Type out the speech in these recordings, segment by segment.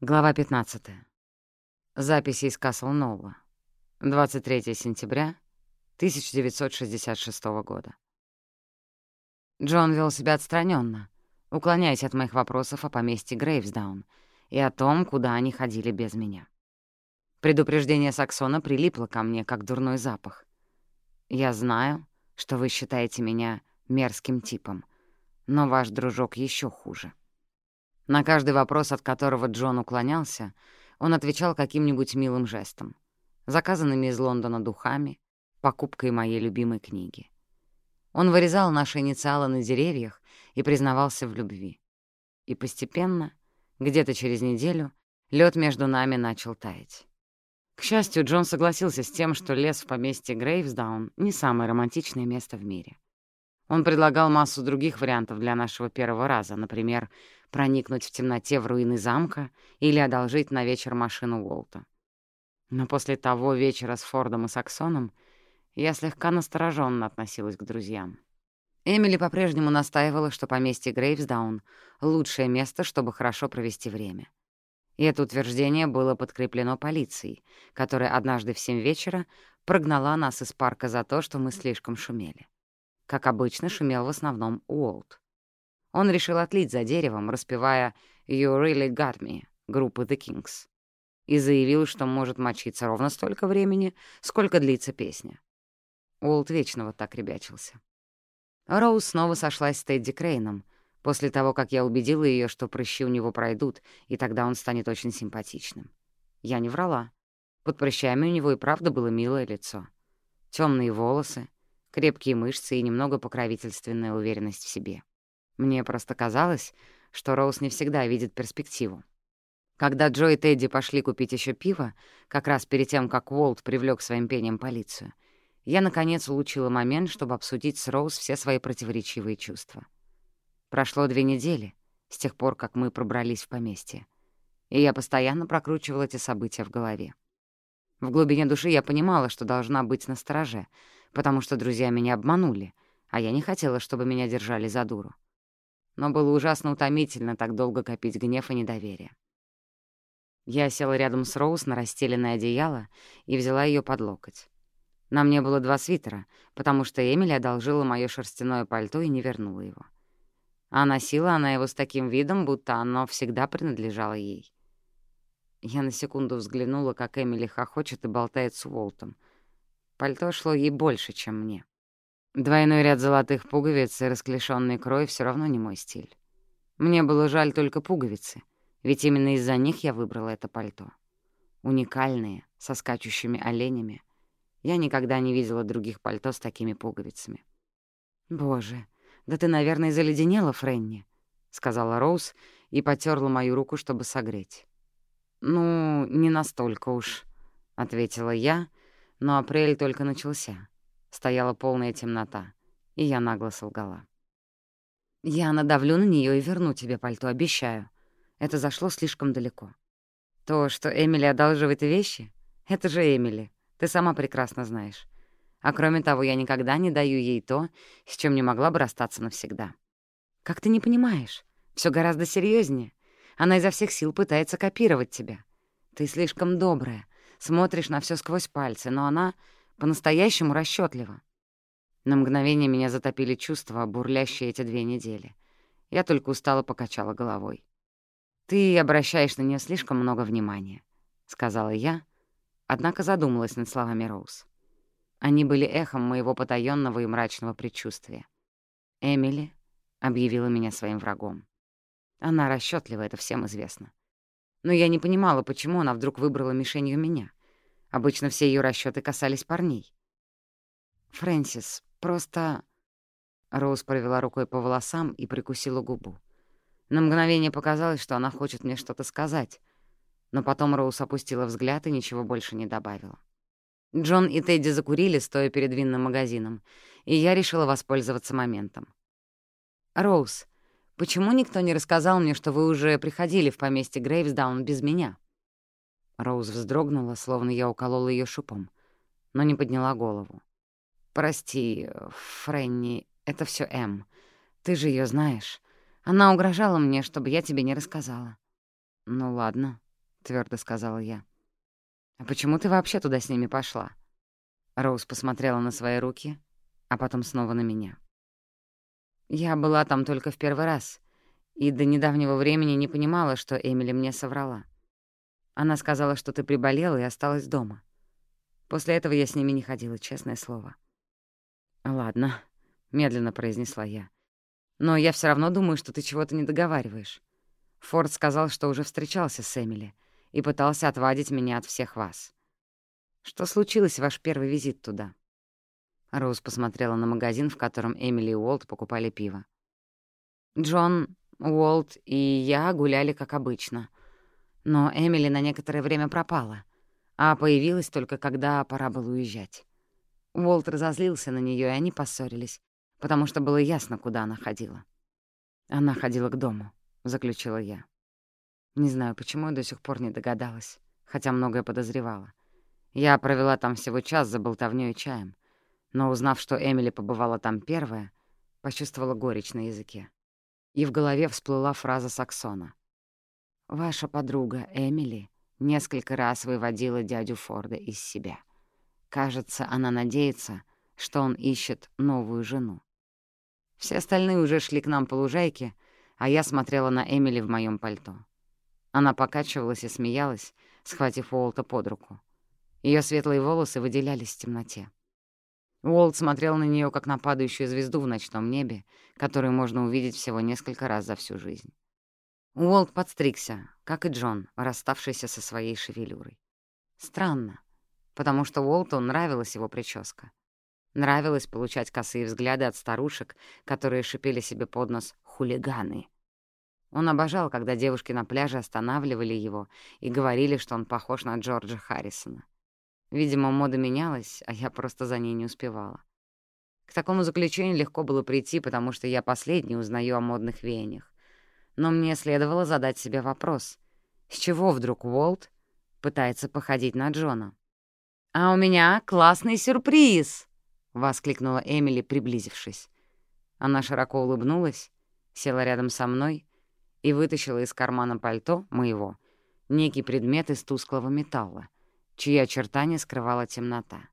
Глава 15. Записи из Касл Нолла. 23 сентября 1966 года. Джон вел себя отстраненно, уклоняясь от моих вопросов о поместье Грейвсдаун и о том, куда они ходили без меня. Предупреждение Саксона прилипло ко мне, как дурной запах. «Я знаю, что вы считаете меня мерзким типом, но ваш дружок еще хуже». На каждый вопрос, от которого Джон уклонялся, он отвечал каким-нибудь милым жестом, заказанными из Лондона духами, покупкой моей любимой книги. Он вырезал наши инициалы на деревьях и признавался в любви. И постепенно, где-то через неделю, лед между нами начал таять. К счастью, Джон согласился с тем, что лес в поместье Грейвсдаун — не самое романтичное место в мире. Он предлагал массу других вариантов для нашего первого раза, например, проникнуть в темноте в руины замка или одолжить на вечер машину Уолта. Но после того вечера с Фордом и Саксоном я слегка настороженно относилась к друзьям. Эмили по-прежнему настаивала, что поместье Грейвсдаун — лучшее место, чтобы хорошо провести время. И это утверждение было подкреплено полицией, которая однажды в семь вечера прогнала нас из парка за то, что мы слишком шумели. Как обычно, шумел в основном Уолт. Он решил отлить за деревом, распевая «You really got me» группы The Kings, и заявил, что может мочиться ровно столько времени, сколько длится песня. Уолт вечно вот так ребячился. Роуз снова сошлась с Тедди Крейном, после того, как я убедила ее, что прыщи у него пройдут, и тогда он станет очень симпатичным. Я не врала. Под прыщами у него и правда было милое лицо. Темные волосы, крепкие мышцы и немного покровительственная уверенность в себе. Мне просто казалось, что Роуз не всегда видит перспективу. Когда Джо и Тедди пошли купить еще пиво, как раз перед тем, как Уолт привлек своим пением полицию, я, наконец, улучила момент, чтобы обсудить с Роуз все свои противоречивые чувства. Прошло две недели с тех пор, как мы пробрались в поместье, и я постоянно прокручивала эти события в голове. В глубине души я понимала, что должна быть настороже, потому что друзья меня обманули, а я не хотела, чтобы меня держали за дуру но было ужасно утомительно так долго копить гнев и недоверие. Я села рядом с Роуз на расстеленное одеяло и взяла ее под локоть. На мне было два свитера, потому что Эмили одолжила моё шерстяное пальто и не вернула его. А носила она его с таким видом, будто оно всегда принадлежало ей. Я на секунду взглянула, как Эмили хохочет и болтает с Уолтом. Пальто шло ей больше, чем мне. Двойной ряд золотых пуговиц и расклешённый крой все равно не мой стиль. Мне было жаль только пуговицы, ведь именно из-за них я выбрала это пальто. Уникальные, со скачущими оленями. Я никогда не видела других пальто с такими пуговицами. «Боже, да ты, наверное, заледенела, Фрэнни», — сказала Роуз и потерла мою руку, чтобы согреть. «Ну, не настолько уж», — ответила я, но апрель только начался. Стояла полная темнота, и я нагло солгала. «Я надавлю на нее и верну тебе пальто, обещаю. Это зашло слишком далеко. То, что Эмили одалживает вещи, это же Эмили, ты сама прекрасно знаешь. А кроме того, я никогда не даю ей то, с чем не могла бы расстаться навсегда. Как ты не понимаешь? Все гораздо серьезнее. Она изо всех сил пытается копировать тебя. Ты слишком добрая, смотришь на все сквозь пальцы, но она по-настоящему расчётливо. На мгновение меня затопили чувства, бурлящие эти две недели. Я только устало покачала головой. «Ты обращаешь на неё слишком много внимания», — сказала я, однако задумалась над словами Роуз. Они были эхом моего потаённого и мрачного предчувствия. Эмили объявила меня своим врагом. Она расчётлива, это всем известно. Но я не понимала, почему она вдруг выбрала мишенью меня. Обычно все ее расчеты касались парней. «Фрэнсис, просто...» Роуз провела рукой по волосам и прикусила губу. На мгновение показалось, что она хочет мне что-то сказать, но потом Роуз опустила взгляд и ничего больше не добавила. Джон и Тедди закурили, стоя перед винным магазином, и я решила воспользоваться моментом. «Роуз, почему никто не рассказал мне, что вы уже приходили в поместье Грейвсдаун без меня?» Роуз вздрогнула, словно я уколола ее шупом, но не подняла голову. «Прости, Фрэнни, это все Эм. Ты же ее знаешь. Она угрожала мне, чтобы я тебе не рассказала». «Ну ладно», — твердо сказала я. «А почему ты вообще туда с ними пошла?» Роуз посмотрела на свои руки, а потом снова на меня. «Я была там только в первый раз, и до недавнего времени не понимала, что Эмили мне соврала. Она сказала, что ты приболела и осталась дома. После этого я с ними не ходила, честное слово». «Ладно», — медленно произнесла я. «Но я все равно думаю, что ты чего-то не договариваешь. Форд сказал, что уже встречался с Эмили и пытался отвадить меня от всех вас. Что случилось в ваш первый визит туда?» Роуз посмотрела на магазин, в котором Эмили и Уолт покупали пиво. «Джон, Уолт и я гуляли, как обычно. Но Эмили на некоторое время пропала, а появилась только когда пора было уезжать. Уолт разозлился на нее, и они поссорились, потому что было ясно, куда она ходила. «Она ходила к дому», — заключила я. Не знаю, почему я до сих пор не догадалась, хотя многое подозревала. Я провела там всего час за болтовнёй и чаем, но, узнав, что Эмили побывала там первая, почувствовала горечь на языке. И в голове всплыла фраза Саксона. «Ваша подруга Эмили несколько раз выводила дядю Форда из себя. Кажется, она надеется, что он ищет новую жену. Все остальные уже шли к нам по лужайке, а я смотрела на Эмили в моем пальто. Она покачивалась и смеялась, схватив Уолта под руку. Ее светлые волосы выделялись в темноте. Уолт смотрел на нее как на падающую звезду в ночном небе, которую можно увидеть всего несколько раз за всю жизнь. Уолт подстригся, как и Джон, расставшийся со своей шевелюрой. Странно, потому что Уолту нравилась его прическа. Нравилось получать косые взгляды от старушек, которые шипели себе под нос «хулиганы». Он обожал, когда девушки на пляже останавливали его и говорили, что он похож на Джорджа Харрисона. Видимо, мода менялась, а я просто за ней не успевала. К такому заключению легко было прийти, потому что я последний узнаю о модных веяниях. Но мне следовало задать себе вопрос. С чего вдруг Уолт пытается походить на Джона? «А у меня классный сюрприз!» — воскликнула Эмили, приблизившись. Она широко улыбнулась, села рядом со мной и вытащила из кармана пальто моего некий предмет из тусклого металла, чьи очертания скрывала темнота.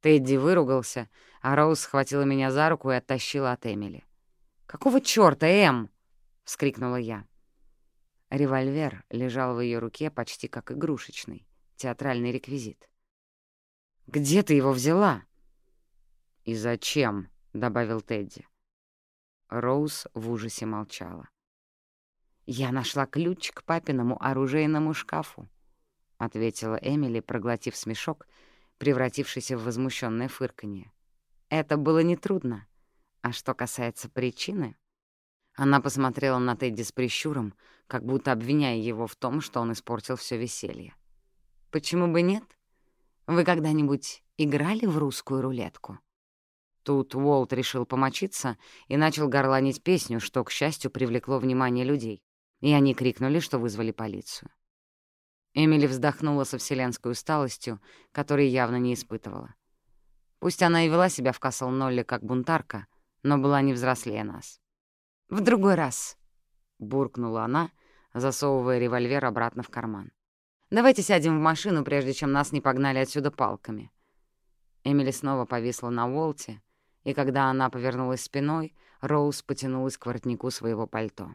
Тедди выругался, а Роуз схватила меня за руку и оттащила от Эмили. «Какого чёрта, Эм?» — вскрикнула я. Револьвер лежал в ее руке почти как игрушечный, театральный реквизит. «Где ты его взяла?» «И зачем?» — добавил Тедди. Роуз в ужасе молчала. «Я нашла ключ к папиному оружейному шкафу», — ответила Эмили, проглотив смешок, превратившийся в возмущенное фырканье. «Это было нетрудно. А что касается причины...» Она посмотрела на Тедди с прищуром, как будто обвиняя его в том, что он испортил все веселье. «Почему бы нет? Вы когда-нибудь играли в русскую рулетку?» Тут Уолт решил помочиться и начал горланить песню, что, к счастью, привлекло внимание людей, и они крикнули, что вызвали полицию. Эмили вздохнула со вселенской усталостью, которой явно не испытывала. Пусть она и вела себя в Касл-Нолле как бунтарка, но была не взрослее нас. «В другой раз», — буркнула она, засовывая револьвер обратно в карман. «Давайте сядем в машину, прежде чем нас не погнали отсюда палками». Эмили снова повисла на Волте, и когда она повернулась спиной, Роуз потянулась к воротнику своего пальто.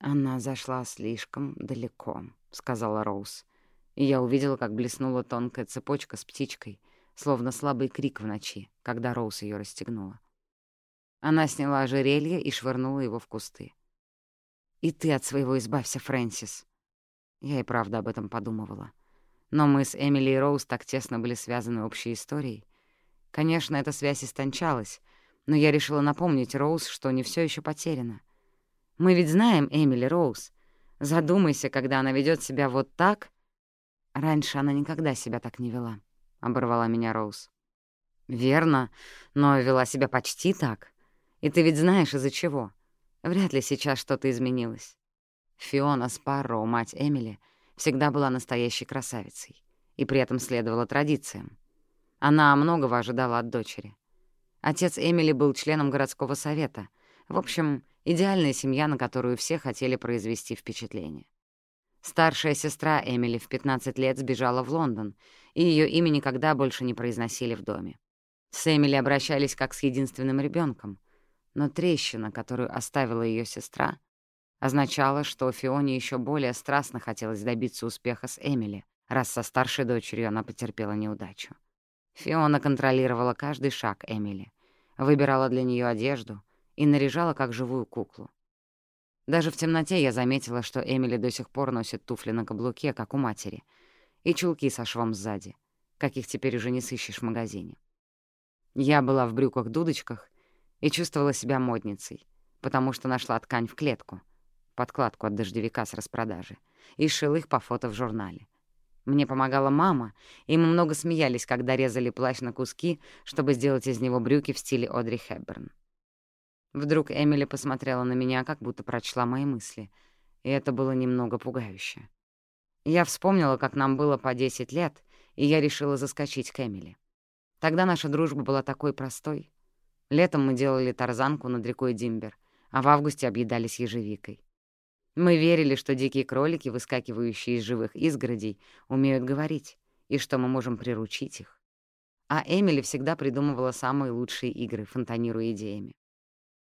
«Она зашла слишком далеко», — сказала Роуз. И я увидела, как блеснула тонкая цепочка с птичкой, словно слабый крик в ночи, когда Роуз ее расстегнула. Она сняла ожерелье и швырнула его в кусты. «И ты от своего избавься, Фрэнсис!» Я и правда об этом подумывала. Но мы с Эмили и Роуз так тесно были связаны общей историей. Конечно, эта связь истончалась, но я решила напомнить Роуз, что не все еще потеряно. Мы ведь знаем Эмили Роуз. Задумайся, когда она ведет себя вот так. Раньше она никогда себя так не вела, — оборвала меня Роуз. Верно, но вела себя почти так. И ты ведь знаешь, из-за чего. Вряд ли сейчас что-то изменилось. Фиона Спарроу, мать Эмили, всегда была настоящей красавицей и при этом следовала традициям. Она многого ожидала от дочери. Отец Эмили был членом городского совета. В общем, идеальная семья, на которую все хотели произвести впечатление. Старшая сестра Эмили в 15 лет сбежала в Лондон, и ее имя никогда больше не произносили в доме. С Эмили обращались как с единственным ребенком, но трещина, которую оставила ее сестра, означала, что Фионе еще более страстно хотелось добиться успеха с Эмили, раз со старшей дочерью она потерпела неудачу. Фиона контролировала каждый шаг Эмили, выбирала для нее одежду и наряжала как живую куклу. Даже в темноте я заметила, что Эмили до сих пор носит туфли на каблуке, как у матери, и чулки со швом сзади, каких теперь уже не сыщешь в магазине. Я была в брюках-дудочках и чувствовала себя модницей, потому что нашла ткань в клетку, подкладку от дождевика с распродажи, и шила их по фото в журнале. Мне помогала мама, и мы много смеялись, когда резали плащ на куски, чтобы сделать из него брюки в стиле Одри Хепберн. Вдруг Эмили посмотрела на меня, как будто прочла мои мысли, и это было немного пугающе. Я вспомнила, как нам было по 10 лет, и я решила заскочить к Эмили. Тогда наша дружба была такой простой. Летом мы делали тарзанку над рекой Димбер, а в августе объедались ежевикой. Мы верили, что дикие кролики, выскакивающие из живых изгородей, умеют говорить, и что мы можем приручить их. А Эмили всегда придумывала самые лучшие игры, фонтанируя идеями.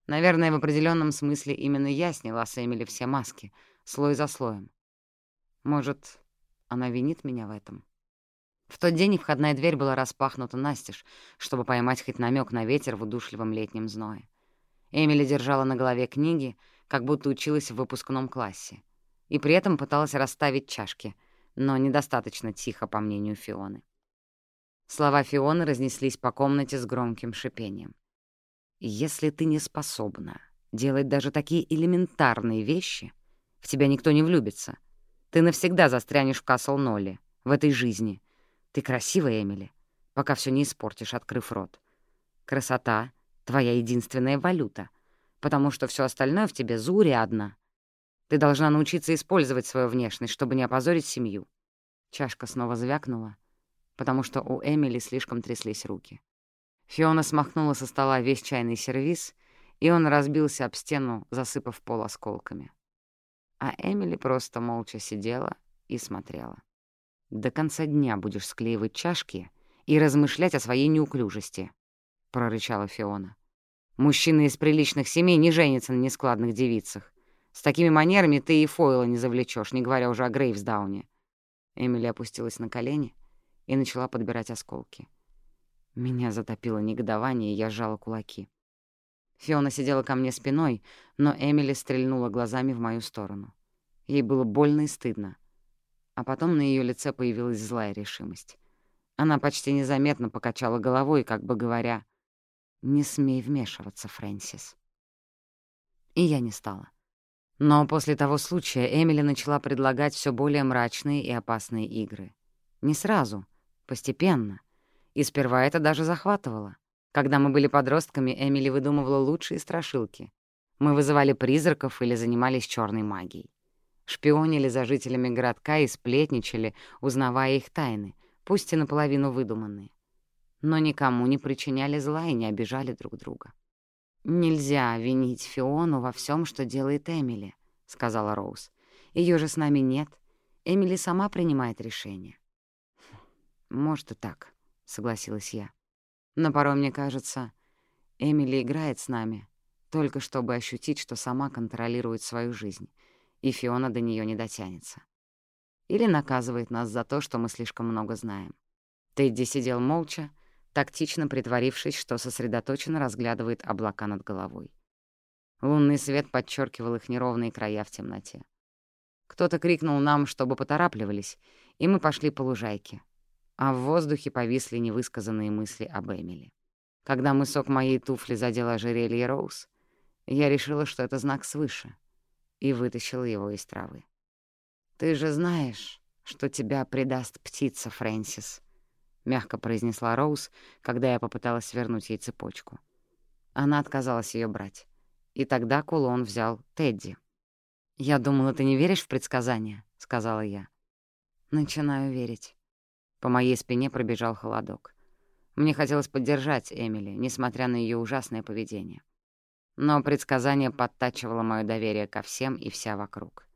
Наверное, в определенном смысле именно я сняла с Эмили все маски, слой за слоем. Может, она винит меня в этом? В тот день входная дверь была распахнута настежь, чтобы поймать хоть намек на ветер в удушливом летнем зное. Эмили держала на голове книги, как будто училась в выпускном классе, и при этом пыталась расставить чашки, но недостаточно тихо, по мнению Фионы. Слова Фионы разнеслись по комнате с громким шипением. Если ты не способна делать даже такие элементарные вещи, в тебя никто не влюбится. Ты навсегда застрянешь в Касл-Нолле, в этой жизни. Ты красивая, Эмили, пока все не испортишь, открыв рот. Красота — твоя единственная валюта, потому что все остальное в тебе заурядно. Ты должна научиться использовать свою внешность, чтобы не опозорить семью. Чашка снова звякнула, потому что у Эмили слишком тряслись руки. Фиона смахнула со стола весь чайный сервиз, и он разбился об стену, засыпав пол осколками. А Эмили просто молча сидела и смотрела. «До конца дня будешь склеивать чашки и размышлять о своей неуклюжести», — прорычала Фиона. «Мужчины из приличных семей не женятся на нескладных девицах. С такими манерами ты и Фойла не завлечешь, не говоря уже о Грейвсдауне». Эмили опустилась на колени и начала подбирать осколки. Меня затопило негодование, и я сжала кулаки. Фиона сидела ко мне спиной, но Эмили стрельнула глазами в мою сторону. Ей было больно и стыдно. А потом на ее лице появилась злая решимость. Она почти незаметно покачала головой, как бы говоря, «Не смей вмешиваться, Фрэнсис». И я не стала. Но после того случая Эмили начала предлагать все более мрачные и опасные игры. Не сразу, постепенно. И сперва это даже захватывало. Когда мы были подростками, Эмили выдумывала лучшие страшилки. Мы вызывали призраков или занимались черной магией. Шпионили за жителями городка и сплетничали, узнавая их тайны, пусть и наполовину выдуманные. Но никому не причиняли зла и не обижали друг друга. «Нельзя винить Фиону во всем, что делает Эмили», — сказала Роуз. Ее же с нами нет. Эмили сама принимает решение». «Может, и так», — согласилась я. «Но порой мне кажется, Эмили играет с нами, только чтобы ощутить, что сама контролирует свою жизнь, и Фиона до нее не дотянется. Или наказывает нас за то, что мы слишком много знаем. Тедди сидел молча, тактично притворившись, что сосредоточенно разглядывает облака над головой. Лунный свет подчеркивал их неровные края в темноте. Кто-то крикнул нам, чтобы поторапливались, и мы пошли по лужайке, а в воздухе повисли невысказанные мысли об Эмили. Когда мысок моей туфли задел ожерелье Роуз, я решила, что это знак свыше, и вытащила его из травы. «Ты же знаешь, что тебя предаст птица, Фрэнсис», — мягко произнесла Роуз, когда я попыталась вернуть ей цепочку. Она отказалась ее брать, и тогда кулон взял Тедди. «Я думала, ты не веришь в предсказания», — сказала я. «Начинаю верить». По моей спине пробежал холодок. Мне хотелось поддержать Эмили, несмотря на ее ужасное поведение. Но предсказание подтачивало мое доверие ко всем и вся вокруг.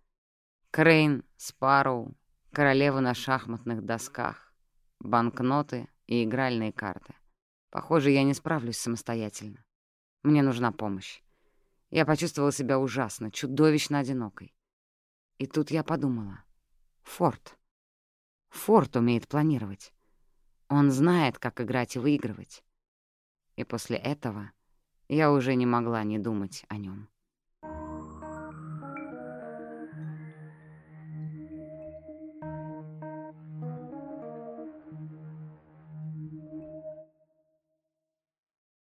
Крейн, Спарроу, королева на шахматных досках, банкноты и игральные карты. Похоже, я не справлюсь самостоятельно. Мне нужна помощь. Я почувствовала себя ужасно, чудовищно одинокой. И тут я подумала. Форд. Форд умеет планировать. Он знает, как играть и выигрывать. И после этого я уже не могла не думать о нем.